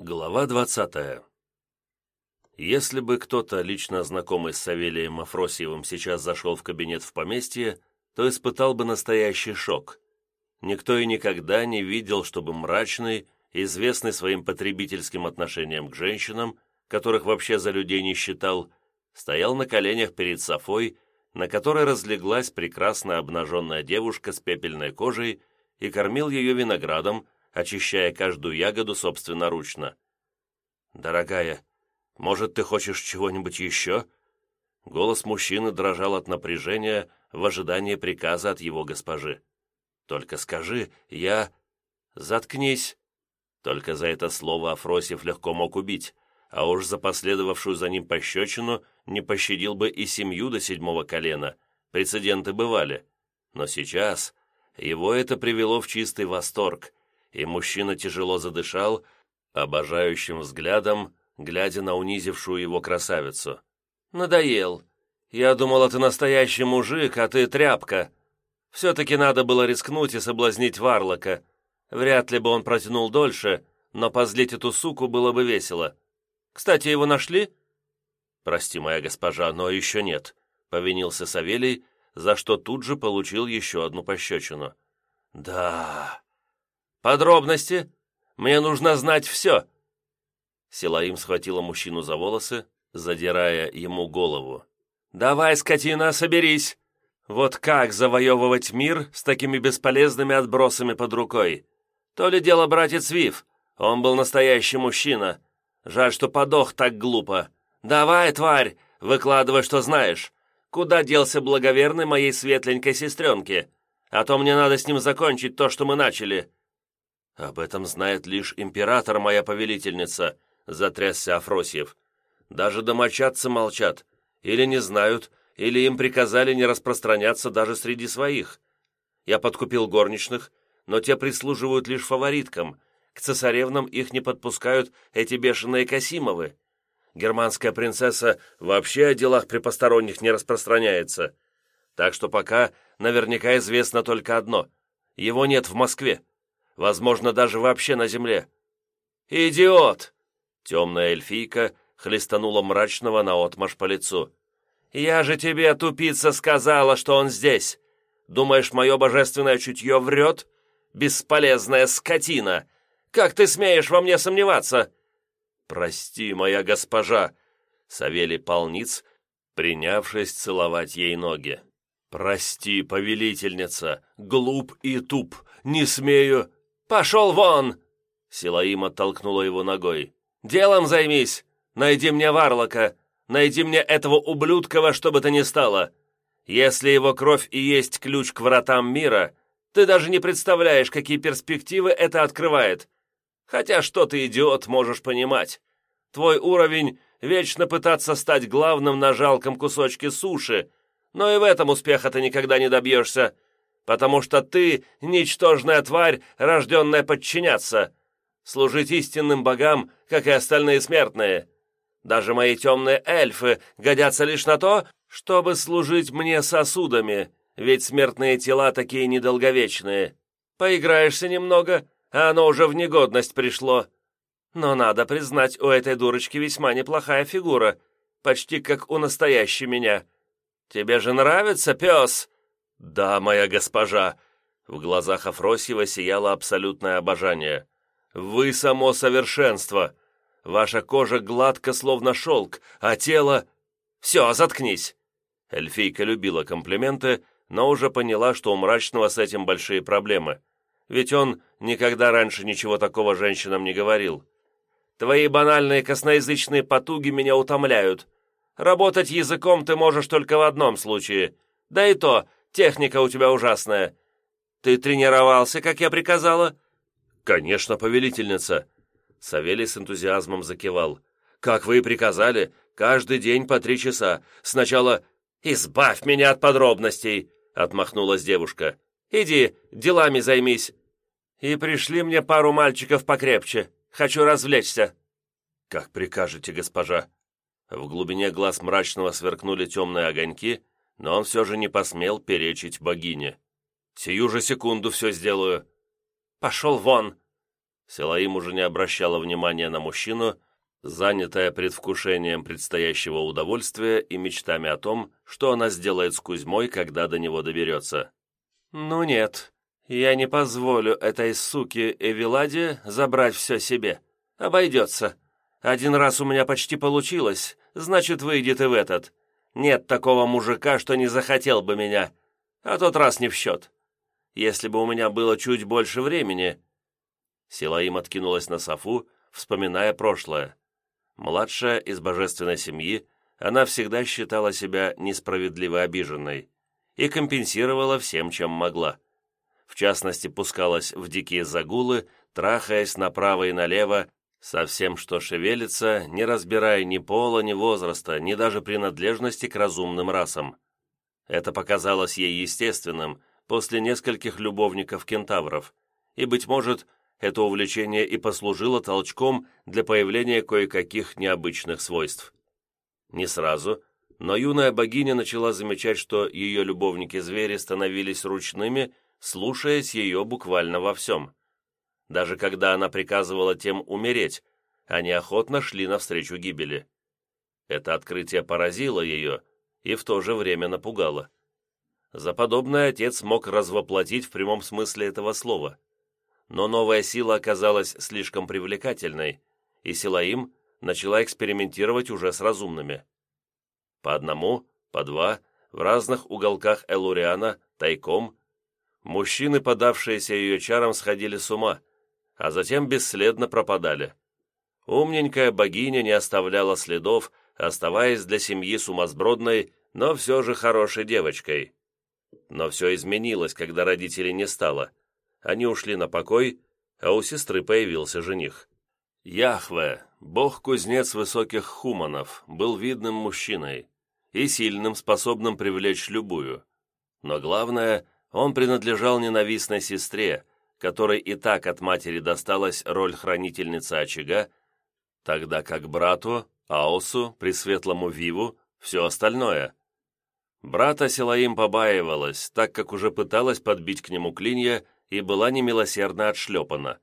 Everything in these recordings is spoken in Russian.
Глава двадцатая. Если бы кто-то, лично знакомый с Савелием Афросьевым, сейчас зашел в кабинет в поместье, то испытал бы настоящий шок. Никто и никогда не видел, чтобы мрачный, известный своим потребительским отношением к женщинам, которых вообще за людей не считал, стоял на коленях перед Софой, на которой разлеглась прекрасная обнаженная девушка с пепельной кожей и кормил ее виноградом, очищая каждую ягоду собственноручно. «Дорогая, может, ты хочешь чего-нибудь еще?» Голос мужчины дрожал от напряжения в ожидании приказа от его госпожи. «Только скажи, я...» «Заткнись!» Только за это слово Афросьев легко мог убить, а уж за последовавшую за ним пощечину не пощадил бы и семью до седьмого колена. Прецеденты бывали. Но сейчас его это привело в чистый восторг, и мужчина тяжело задышал, обожающим взглядом, глядя на унизившую его красавицу. «Надоел. Я думала, ты настоящий мужик, а ты тряпка. Все-таки надо было рискнуть и соблазнить Варлока. Вряд ли бы он протянул дольше, но позлить эту суку было бы весело. Кстати, его нашли?» «Прости, моя госпожа, но еще нет», — повинился Савелий, за что тут же получил еще одну пощечину. «Да, «Подробности? Мне нужно знать все!» Силаим схватила мужчину за волосы, задирая ему голову. «Давай, скотина, соберись! Вот как завоевывать мир с такими бесполезными отбросами под рукой? То ли дело братец Вив, он был настоящий мужчина. Жаль, что подох так глупо. Давай, тварь, выкладывай, что знаешь. Куда делся благоверный моей светленькой сестренке? А то мне надо с ним закончить то, что мы начали. «Об этом знает лишь император, моя повелительница», — затрясся Афросьев. «Даже домочадцы молчат. Или не знают, или им приказали не распространяться даже среди своих. Я подкупил горничных, но те прислуживают лишь фавориткам. К цесаревнам их не подпускают эти бешеные Касимовы. Германская принцесса вообще о делах при посторонних не распространяется. Так что пока наверняка известно только одно — его нет в Москве возможно, даже вообще на земле. «Идиот!» Темная эльфийка хлестанула мрачного наотмашь по лицу. «Я же тебе, тупица, сказала, что он здесь! Думаешь, мое божественное чутье врет? Бесполезная скотина! Как ты смеешь во мне сомневаться?» «Прости, моя госпожа!» Савелий Полниц, принявшись целовать ей ноги. «Прости, повелительница, глуп и туп, не смею...» «Пошел вон!» Силаим оттолкнула его ногой. «Делом займись! Найди мне Варлока! Найди мне этого ублюдка во что бы то ни стало! Если его кровь и есть ключ к вратам мира, ты даже не представляешь, какие перспективы это открывает. Хотя что ты, идиот, можешь понимать? Твой уровень — вечно пытаться стать главным на жалком кусочке суши, но и в этом успеха ты никогда не добьешься потому что ты — ничтожная тварь, рожденная подчиняться, служить истинным богам, как и остальные смертные. Даже мои темные эльфы годятся лишь на то, чтобы служить мне сосудами, ведь смертные тела такие недолговечные. Поиграешься немного, а оно уже в негодность пришло. Но надо признать, у этой дурочки весьма неплохая фигура, почти как у настоящей меня. Тебе же нравится, пес?» «Да, моя госпожа!» В глазах Афросьева сияло абсолютное обожание. «Вы само совершенство! Ваша кожа гладка, словно шелк, а тело...» «Все, заткнись!» Эльфийка любила комплименты, но уже поняла, что у мрачного с этим большие проблемы. Ведь он никогда раньше ничего такого женщинам не говорил. «Твои банальные косноязычные потуги меня утомляют. Работать языком ты можешь только в одном случае. Да и то, Техника у тебя ужасная. Ты тренировался, как я приказала?» «Конечно, повелительница!» Савелий с энтузиазмом закивал. «Как вы и приказали, каждый день по три часа. Сначала...» «Избавь меня от подробностей!» — отмахнулась девушка. «Иди, делами займись. И пришли мне пару мальчиков покрепче. Хочу развлечься». «Как прикажете, госпожа». В глубине глаз мрачного сверкнули темные огоньки, но он все же не посмел перечить богине. «Сию же секунду все сделаю». «Пошел вон!» Силаим уже не обращала внимания на мужчину, занятая предвкушением предстоящего удовольствия и мечтами о том, что она сделает с Кузьмой, когда до него доберется. «Ну нет, я не позволю этой суке Эвеладе забрать все себе. Обойдется. Один раз у меня почти получилось, значит, выйдет и в этот. Нет такого мужика, что не захотел бы меня, а тот раз не в счет. Если бы у меня было чуть больше времени...» Силаим откинулась на софу, вспоминая прошлое. Младшая из божественной семьи, она всегда считала себя несправедливо обиженной и компенсировала всем, чем могла. В частности, пускалась в дикие загулы, трахаясь направо и налево, со всем, что шевелится, не разбирая ни пола, ни возраста, ни даже принадлежности к разумным расам. Это показалось ей естественным после нескольких любовников-кентавров, и, быть может, это увлечение и послужило толчком для появления кое-каких необычных свойств. Не сразу, но юная богиня начала замечать, что ее любовники-звери становились ручными, слушаясь ее буквально во всем. Даже когда она приказывала тем умереть, они охотно шли навстречу гибели. Это открытие поразило ее и в то же время напугало. За подобное отец мог развоплотить в прямом смысле этого слова. Но новая сила оказалась слишком привлекательной, и Силаим начала экспериментировать уже с разумными. По одному, по два, в разных уголках Элуриана, тайком, мужчины, подавшиеся ее чарам, сходили с ума, а затем бесследно пропадали. Умненькая богиня не оставляла следов, оставаясь для семьи сумасбродной, но все же хорошей девочкой. Но все изменилось, когда родителей не стало. Они ушли на покой, а у сестры появился жених. Яхве, бог-кузнец высоких хуманов, был видным мужчиной и сильным, способным привлечь любую. Но главное, он принадлежал ненавистной сестре, которой и так от матери досталась роль хранительницы очага, тогда как брату, Аосу, Пресветлому Виву, все остальное. Брата Силаим побаивалась, так как уже пыталась подбить к нему клинья и была немилосердно отшлепана.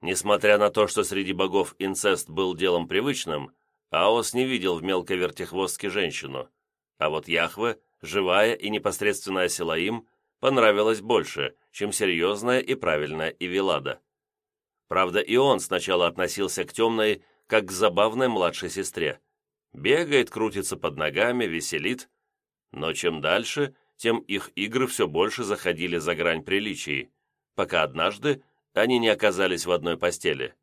Несмотря на то, что среди богов инцест был делом привычным, Аос не видел в мелкой вертихвостке женщину, а вот Яхве, живая и непосредственная Силаим, понравилась больше, чем серьезная и правильная Ивелада. Правда, и он сначала относился к темной, как к забавной младшей сестре. Бегает, крутится под ногами, веселит. Но чем дальше, тем их игры все больше заходили за грань приличий, пока однажды они не оказались в одной постели.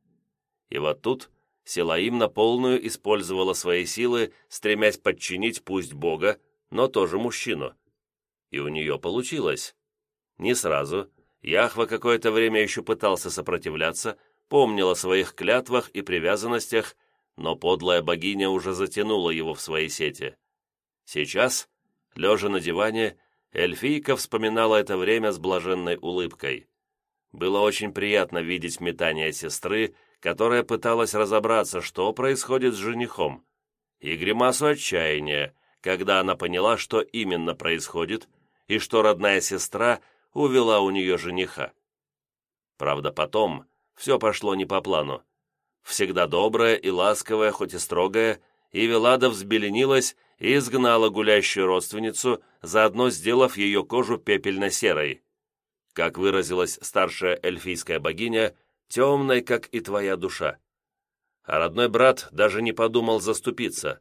И вот тут Силаим на полную использовала свои силы, стремясь подчинить пусть Бога, но тоже мужчину. И у нее получилось. Не сразу. Яхва какое-то время еще пытался сопротивляться, помнил о своих клятвах и привязанностях, но подлая богиня уже затянула его в свои сети. Сейчас, лежа на диване, эльфийка вспоминала это время с блаженной улыбкой. Было очень приятно видеть метание сестры, которая пыталась разобраться, что происходит с женихом, и гримасу отчаяния, когда она поняла, что именно происходит, и что родная сестра увела у нее жениха. Правда, потом все пошло не по плану. Всегда добрая и ласковая, хоть и строгая, Ивелада взбеленилась и изгнала гулящую родственницу, заодно сделав ее кожу пепельно-серой. Как выразилась старшая эльфийская богиня, темной, как и твоя душа. А родной брат даже не подумал заступиться.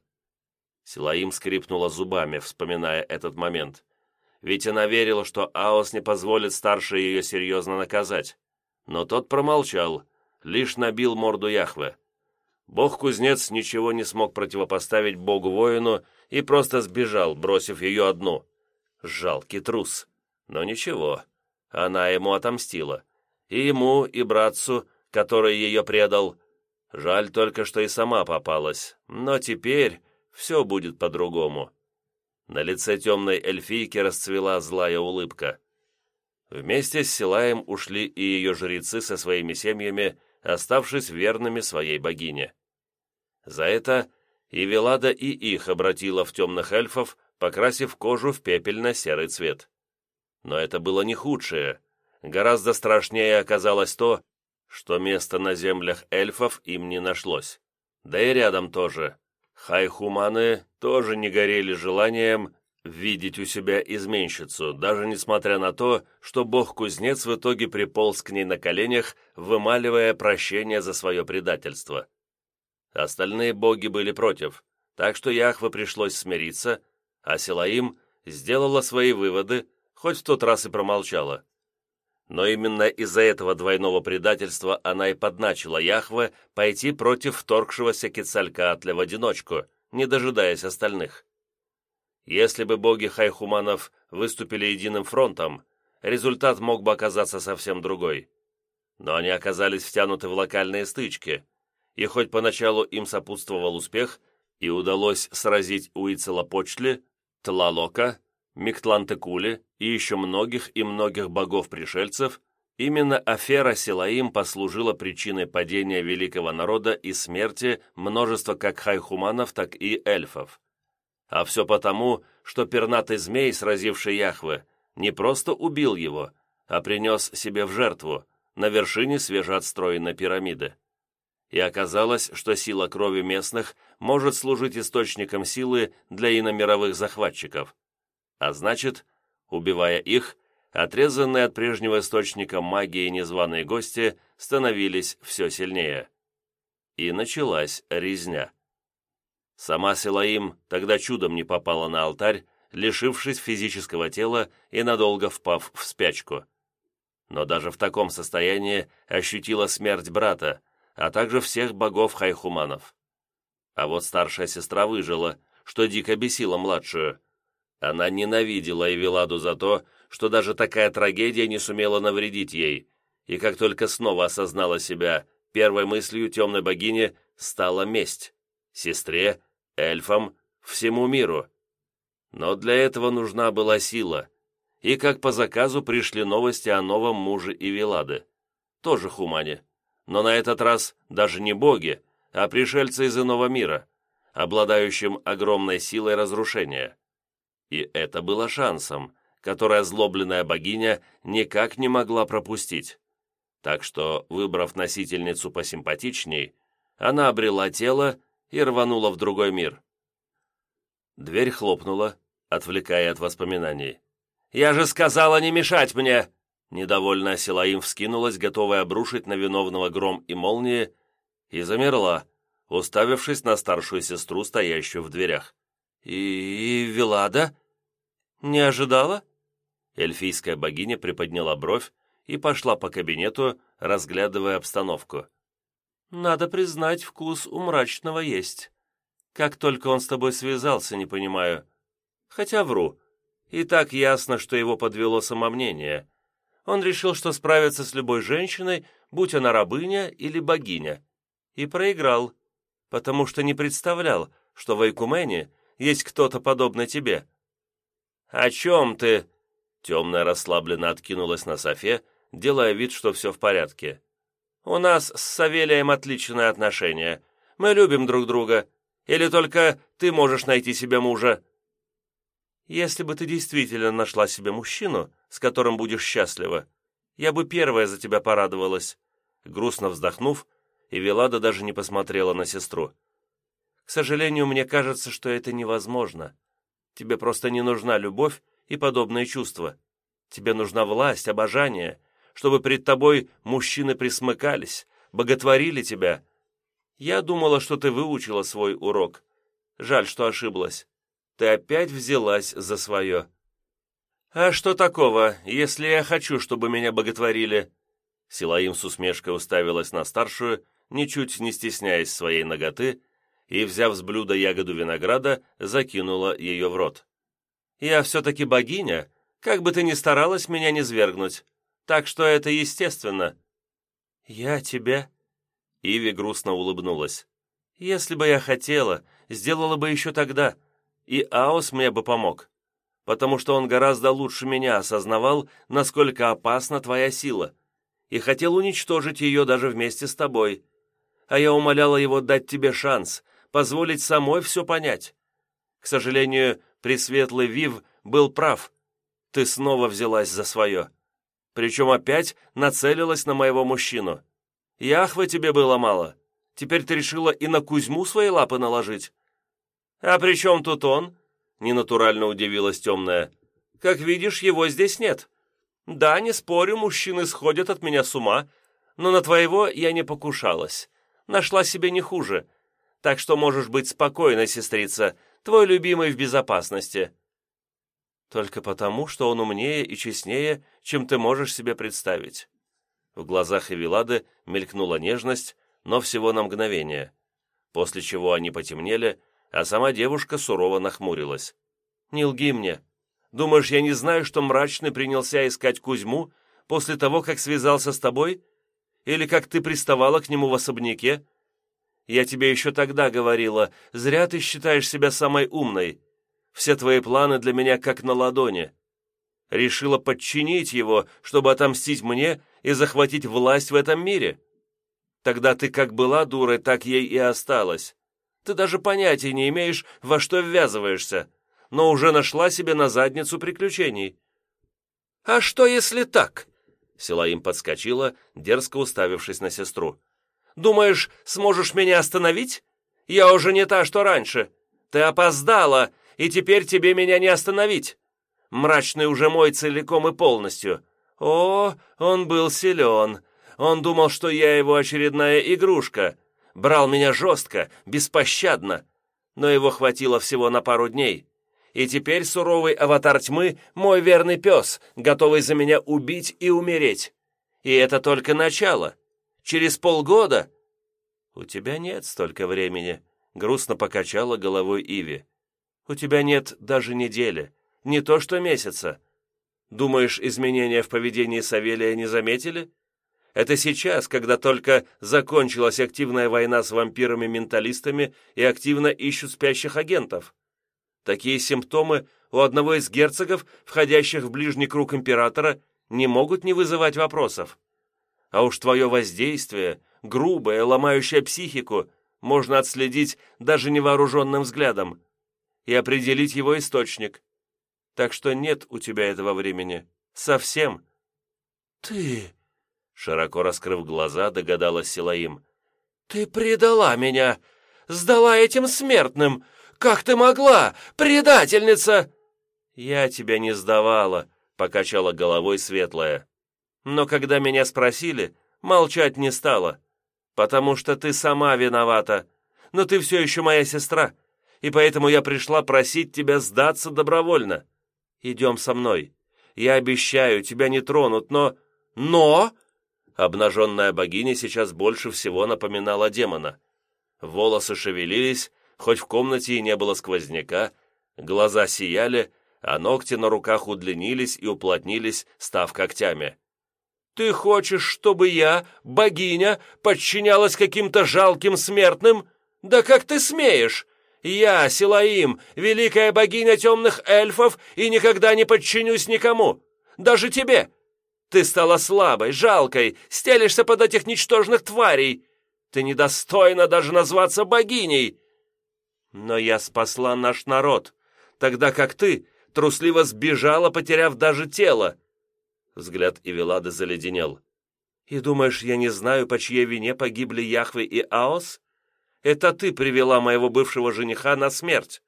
Силаим скрипнула зубами, вспоминая этот момент. Ведь она верила, что Аос не позволит старшей ее серьезно наказать. Но тот промолчал, лишь набил морду Яхве. Бог-кузнец ничего не смог противопоставить богу-воину и просто сбежал, бросив ее одну. Жалкий трус. Но ничего, она ему отомстила. И ему, и братцу, который ее предал. Жаль только, что и сама попалась. Но теперь все будет по-другому. На лице темной эльфийки расцвела злая улыбка. Вместе с Силаем ушли и ее жрецы со своими семьями, оставшись верными своей богине. За это и Велада и их обратила в темных эльфов, покрасив кожу в пепельно-серый цвет. Но это было не худшее. Гораздо страшнее оказалось то, что места на землях эльфов им не нашлось. Да и рядом тоже. Хайхуманы тоже не горели желанием видеть у себя изменщицу, даже несмотря на то, что бог-кузнец в итоге приполз к ней на коленях, вымаливая прощение за свое предательство. Остальные боги были против, так что Яхве пришлось смириться, а Силаим сделала свои выводы, хоть в тот раз и промолчала. Но именно из-за этого двойного предательства она и подначила Яхве пойти против вторгшегося Кецалькаатля в одиночку, не дожидаясь остальных. Если бы боги Хайхуманов выступили единым фронтом, результат мог бы оказаться совсем другой. Но они оказались втянуты в локальные стычки, и хоть поначалу им сопутствовал успех, и удалось сразить Уицелопочли, Тлалока, Миктлантекули и еще многих и многих богов-пришельцев, именно афера Силаим послужила причиной падения великого народа и смерти множества как хайхуманов, так и эльфов. А все потому, что пернатый змей, сразивший Яхве, не просто убил его, а принес себе в жертву на вершине свежеотстроенной пирамиды. И оказалось, что сила крови местных может служить источником силы для иномировых захватчиков. А значит, убивая их, отрезанные от прежнего источника магии незваные гости становились все сильнее. И началась резня. Сама Силаим тогда чудом не попала на алтарь, лишившись физического тела и надолго впав в спячку. Но даже в таком состоянии ощутила смерть брата, а также всех богов хайхуманов. А вот старшая сестра выжила, что дико бесила младшую. Она ненавидела Эвеладу за то, что даже такая трагедия не сумела навредить ей, и как только снова осознала себя, первой мыслью темной богини стала месть. Сестре эльфам, всему миру. Но для этого нужна была сила, и как по заказу пришли новости о новом муже Ивелады. Тоже хумане, но на этот раз даже не боги, а пришельцы из иного мира, обладающим огромной силой разрушения. И это было шансом, который озлобленная богиня никак не могла пропустить. Так что, выбрав носительницу посимпатичней, она обрела тело и рванула в другой мир. Дверь хлопнула, отвлекая от воспоминаний. «Я же сказала не мешать мне!» Недовольная Силаим вскинулась, готовая обрушить на виновного гром и молнии, и замерла, уставившись на старшую сестру, стоящую в дверях. «И, Велада? Не ожидала?» Эльфийская богиня приподняла бровь и пошла по кабинету, разглядывая обстановку. Надо признать, вкус у мрачного есть. Как только он с тобой связался, не понимаю. Хотя вру. И так ясно, что его подвело самомнение. Он решил, что справится с любой женщиной, будь она рабыня или богиня. И проиграл, потому что не представлял, что в Айкумене есть кто-то подобный тебе. «О чем ты?» Темная расслабленно откинулась на софе, делая вид, что все в порядке. У нас с Савелием отличные отношения. Мы любим друг друга. Или только ты можешь найти себе мужа?» «Если бы ты действительно нашла себе мужчину, с которым будешь счастлива, я бы первая за тебя порадовалась». Грустно вздохнув, Эвелада даже не посмотрела на сестру. «К сожалению, мне кажется, что это невозможно. Тебе просто не нужна любовь и подобные чувства. Тебе нужна власть, обожание, чтобы пред тобой мужчины присмыкались, боготворили тебя. Я думала, что ты выучила свой урок. Жаль, что ошиблась. Ты опять взялась за свое. А что такого, если я хочу, чтобы меня боготворили?» Силаим с усмешкой уставилась на старшую, ничуть не стесняясь своей ноготы, и, взяв с блюда ягоду винограда, закинула ее в рот. «Я все-таки богиня, как бы ты ни старалась меня не свергнуть так что это естественно». «Я тебя...» Иви грустно улыбнулась. «Если бы я хотела, сделала бы еще тогда, и Аос мне бы помог, потому что он гораздо лучше меня осознавал, насколько опасна твоя сила, и хотел уничтожить ее даже вместе с тобой. А я умоляла его дать тебе шанс, позволить самой все понять. К сожалению, Пресветлый Вив был прав. Ты снова взялась за свое причем опять нацелилась на моего мужчину. Яхвы тебе было мало. Теперь ты решила и на Кузьму свои лапы наложить?» «А при чем тут он?» — ненатурально удивилась темная. «Как видишь, его здесь нет. Да, не спорю, мужчины сходят от меня с ума, но на твоего я не покушалась. Нашла себе не хуже. Так что можешь быть спокойна, сестрица, твой любимый в безопасности». «Только потому, что он умнее и честнее, чем ты можешь себе представить». В глазах Эвелады мелькнула нежность, но всего на мгновение, после чего они потемнели, а сама девушка сурово нахмурилась. «Не лги мне. Думаешь, я не знаю, что мрачный принялся искать Кузьму после того, как связался с тобой? Или как ты приставала к нему в особняке? Я тебе еще тогда говорила, зря ты считаешь себя самой умной. Все твои планы для меня как на ладони. Решила подчинить его, чтобы отомстить мне и захватить власть в этом мире. Тогда ты как была дурой, так ей и осталась. Ты даже понятия не имеешь, во что ввязываешься, но уже нашла себе на задницу приключений». «А что, если так?» Силаим подскочила, дерзко уставившись на сестру. «Думаешь, сможешь меня остановить? Я уже не та, что раньше. Ты опоздала, и теперь тебе меня не остановить. Мрачный уже мой целиком и полностью. О, он был силен. Он думал, что я его очередная игрушка. Брал меня жестко, беспощадно. Но его хватило всего на пару дней. И теперь суровый аватар тьмы — мой верный пес, готовый за меня убить и умереть. И это только начало. Через полгода... «У тебя нет столько времени», — грустно покачала головой Иви. «У тебя нет даже недели, не то что месяца. Думаешь, изменения в поведении Савелия не заметили? Это сейчас, когда только закончилась активная война с вампирами-менталистами и активно ищут спящих агентов. Такие симптомы у одного из герцогов, входящих в ближний круг императора, не могут не вызывать вопросов. А уж твое воздействие, грубое, ломающее психику, можно отследить даже невооруженным взглядом и определить его источник. Так что нет у тебя этого времени. Совсем. «Ты...» Широко раскрыв глаза, догадалась Силаим. «Ты предала меня! Сдала этим смертным! Как ты могла, предательница!» «Я тебя не сдавала», — покачала головой светлая. «Но когда меня спросили, молчать не стала, потому что ты сама виновата. Но ты все еще моя сестра, и поэтому я пришла просить тебя сдаться добровольно. Идем со мной. Я обещаю, тебя не тронут, но...» «Но?» Обнаженная богиня сейчас больше всего напоминала демона. Волосы шевелились, хоть в комнате и не было сквозняка, глаза сияли, а ногти на руках удлинились и уплотнились, став когтями. «Ты хочешь, чтобы я, богиня, подчинялась каким-то жалким смертным? Да как ты смеешь? Я, Силаим, великая богиня темных эльфов, и никогда не подчинюсь никому, даже тебе!» Ты стала слабой, жалкой, стелишься под этих ничтожных тварей. Ты недостойна даже назваться богиней. Но я спасла наш народ, тогда как ты трусливо сбежала, потеряв даже тело. Взгляд Ивелады заледенел. И думаешь, я не знаю, по чьей вине погибли Яхве и Аос? Это ты привела моего бывшего жениха на смерть.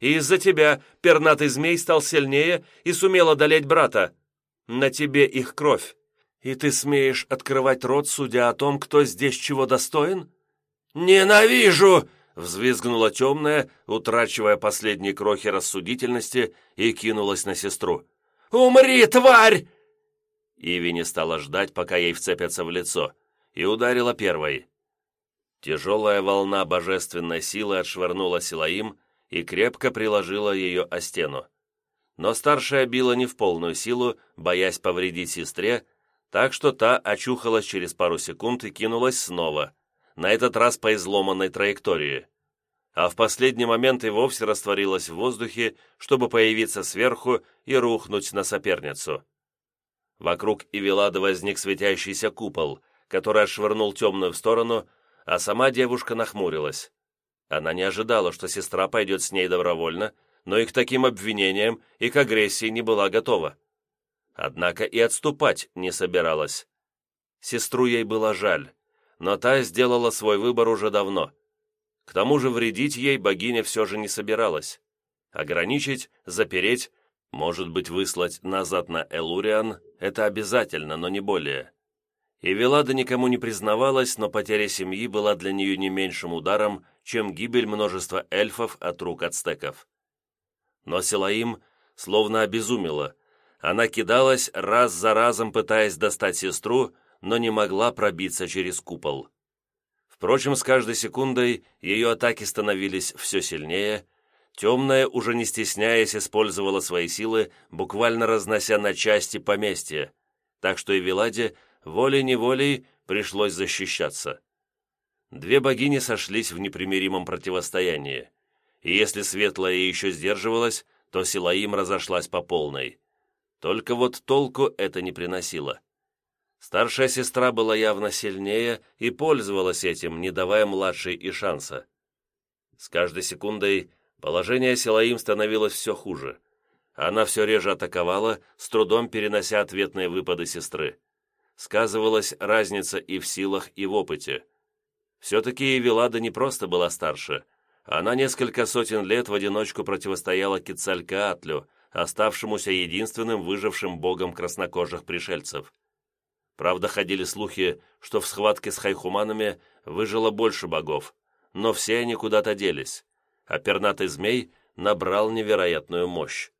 И из-за тебя пернатый змей стал сильнее и сумел одолеть брата. На тебе их кровь, и ты смеешь открывать рот, судя о том, кто здесь чего достоин? Ненавижу!» Взвизгнула темная, утрачивая последние крохи рассудительности, и кинулась на сестру. «Умри, тварь!» Иви не стала ждать, пока ей вцепятся в лицо, и ударила первой. Тяжелая волна божественной силы отшвырнула Силаим и крепко приложила ее о стену но старшая била не в полную силу, боясь повредить сестре, так что та очухалась через пару секунд и кинулась снова, на этот раз по изломанной траектории. А в последний момент и вовсе растворилась в воздухе, чтобы появиться сверху и рухнуть на соперницу. Вокруг Ивелады возник светящийся купол, который отшвырнул темную в сторону, а сама девушка нахмурилась. Она не ожидала, что сестра пойдет с ней добровольно, но и к таким обвинениям, и к агрессии не была готова. Однако и отступать не собиралась. Сестру ей было жаль, но та сделала свой выбор уже давно. К тому же вредить ей богиня все же не собиралась. Ограничить, запереть, может быть, выслать назад на Элуриан – это обязательно, но не более. И Велада никому не признавалась, но потеря семьи была для нее не меньшим ударом, чем гибель множества эльфов от рук ацтеков. Но Силаим словно обезумела. Она кидалась раз за разом, пытаясь достать сестру, но не могла пробиться через купол. Впрочем, с каждой секундой ее атаки становились все сильнее, темная, уже не стесняясь, использовала свои силы, буквально разнося на части поместья, так что и Виладе волей-неволей пришлось защищаться. Две богини сошлись в непримиримом противостоянии, и если Светлая еще сдерживалась, то Силаим разошлась по полной. Только вот толку это не приносило. Старшая сестра была явно сильнее и пользовалась этим, не давая младшей и шанса. С каждой секундой положение Силаим становилось все хуже. Она все реже атаковала, с трудом перенося ответные выпады сестры. Сказывалась разница и в силах, и в опыте. Все-таки Евелада не просто была старше. Она несколько сотен лет в одиночку противостояла Кицалькаатлю, оставшемуся единственным выжившим богом краснокожих пришельцев. Правда, ходили слухи, что в схватке с хайхуманами выжило больше богов, но все они куда-то делись, а пернатый змей набрал невероятную мощь.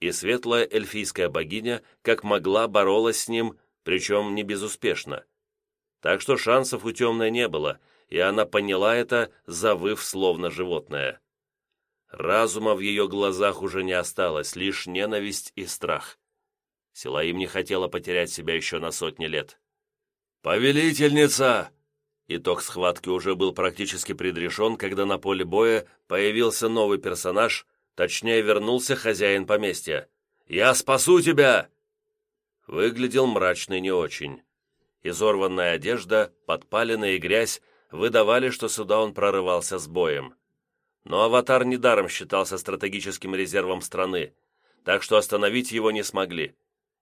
И светлая эльфийская богиня, как могла, боролась с ним, причем не безуспешно. Так что шансов у темной не было, и она поняла это, завыв словно животное. Разума в ее глазах уже не осталось, лишь ненависть и страх. Силаим не хотела потерять себя еще на сотни лет. «Повелительница!» Итог схватки уже был практически предрешен, когда на поле боя появился новый персонаж, точнее вернулся хозяин поместья. «Я спасу тебя!» Выглядел мрачный не очень. Изорванная одежда, подпаленная и грязь выдавали, что сюда он прорывался с боем. Но аватар недаром считался стратегическим резервом страны, так что остановить его не смогли.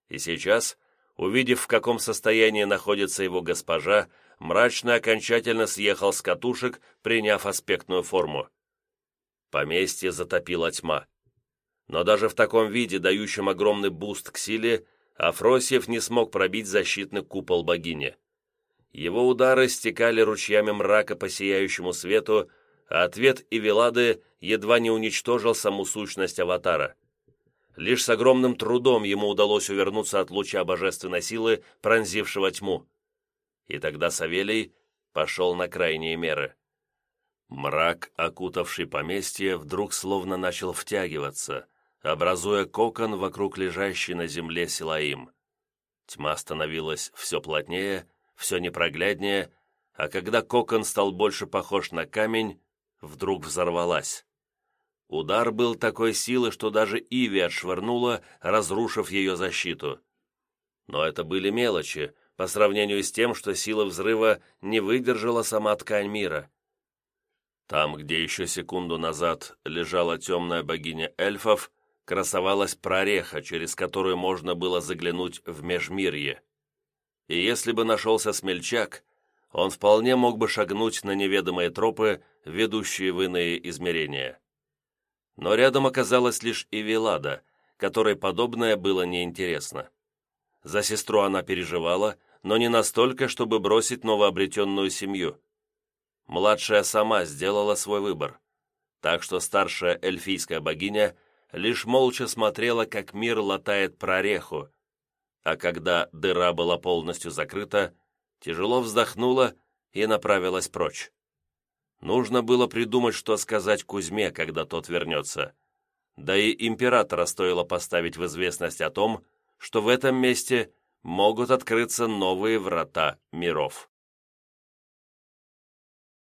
И сейчас, увидев, в каком состоянии находится его госпожа, Мрачный окончательно съехал с катушек, приняв аспектную форму. Поместье затопила тьма. Но даже в таком виде, дающем огромный буст к силе, Афросьев не смог пробить защитный купол богини. Его удары стекали ручьями мрака по сияющему свету, а ответ Ивелады едва не уничтожил саму сущность аватара. Лишь с огромным трудом ему удалось увернуться от луча божественной силы, пронзившего тьму. И тогда Савелий пошел на крайние меры. Мрак, окутавший поместье, вдруг словно начал втягиваться, образуя кокон вокруг лежащей на земле Силаим. Тьма становилась все плотнее, все непрогляднее, а когда кокон стал больше похож на камень, вдруг взорвалась. Удар был такой силы, что даже Иви отшвырнула, разрушив ее защиту. Но это были мелочи, по сравнению с тем, что сила взрыва не выдержала сама ткань мира. Там, где еще секунду назад лежала темная богиня эльфов, красовалась прореха, через которую можно было заглянуть в межмирье. И если бы нашелся смельчак, он вполне мог бы шагнуть на неведомые тропы, ведущие в иные измерения но рядом оказалась лишь Ивелада, которой подобное было неинтересно. За сестру она переживала, но не настолько, чтобы бросить новообретенную семью. Младшая сама сделала свой выбор, так что старшая эльфийская богиня лишь молча смотрела, как мир латает прореху, а когда дыра была полностью закрыта, тяжело вздохнула и направилась прочь. Нужно было придумать, что сказать Кузьме, когда тот вернется. Да и императора стоило поставить в известность о том, что в этом месте могут открыться новые врата миров.